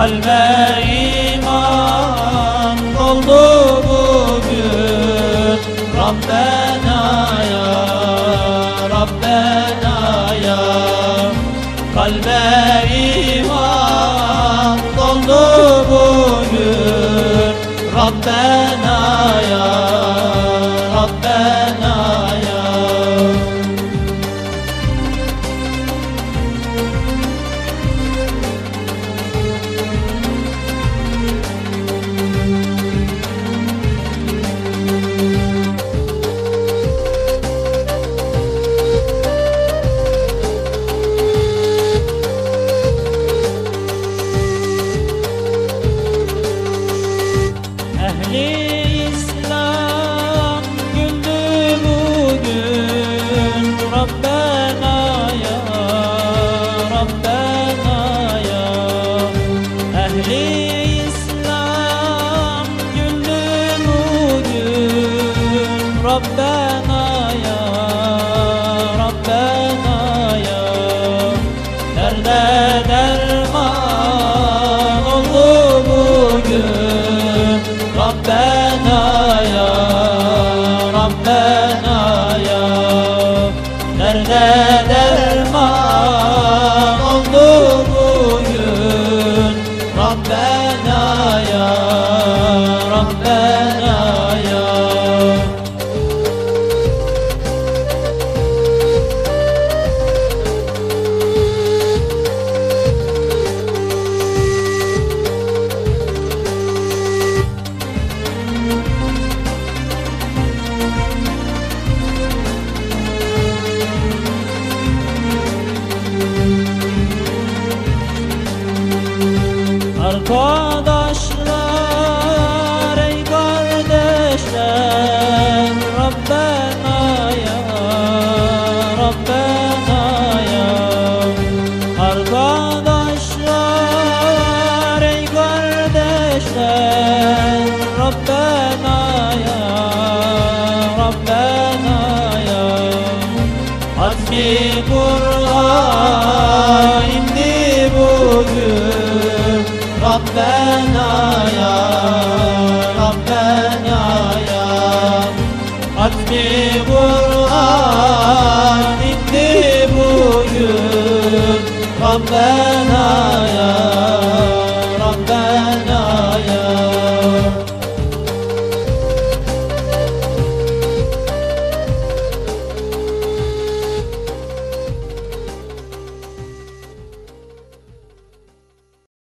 Kalbe iman doldu bugün. Rabbena ya Rabbena ya Kalbe iman doldu bugün. Rabbena Rabbena ya Rabbena ya Nerede derman oldu Rabbena ya Rabbena ya derman Arkadaşlar ey kardeşler Rabbena ya Rabbena ya. Arkadaşlar ey kardeşler Rabbena ya Rabbena ya. Hatmi Kur'an Rabbena ya Rabbena ya Hatmi Kur'an indi bugün. Rabbena ya